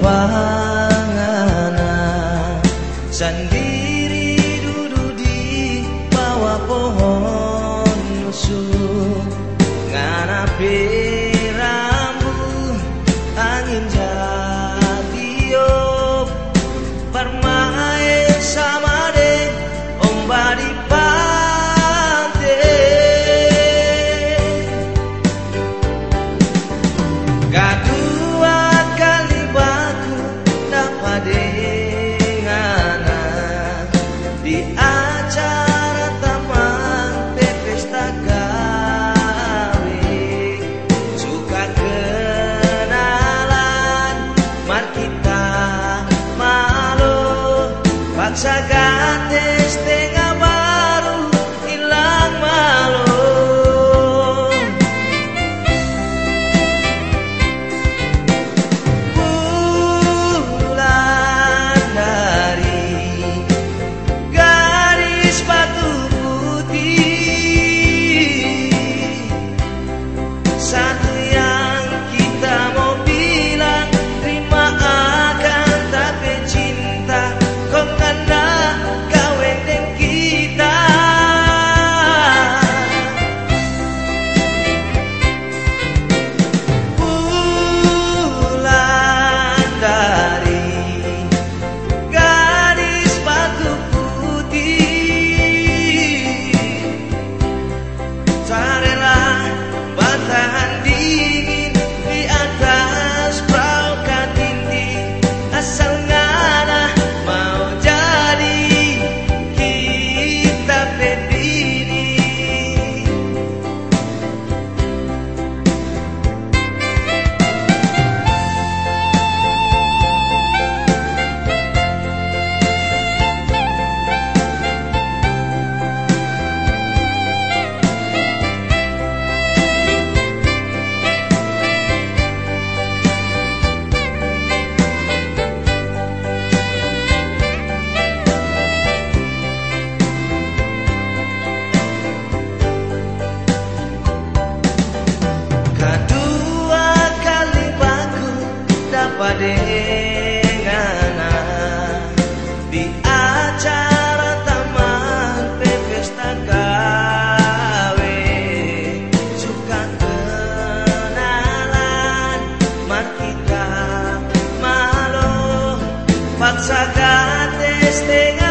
panganan Sandi ringanan di atas dengana di acara taman pesta kawe suka kenalan mar kita malu kata setengah.